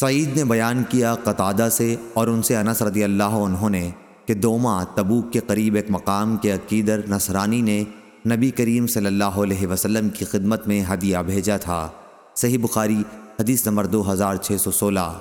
سعید نے بیان کیا قطادہ سے اور ان سے انس رضی اللہ عنہ نے کہ دوما تبوک کے قریب ایک مقام کے عقیدر نصرانی نے نبی کریم صلی اللہ علیہ وسلم کی خدمت میں ہدیہ بھیجا تھا۔ صحیح بخاری حدیث نمبر دو ہزار چھ سو سولہ۔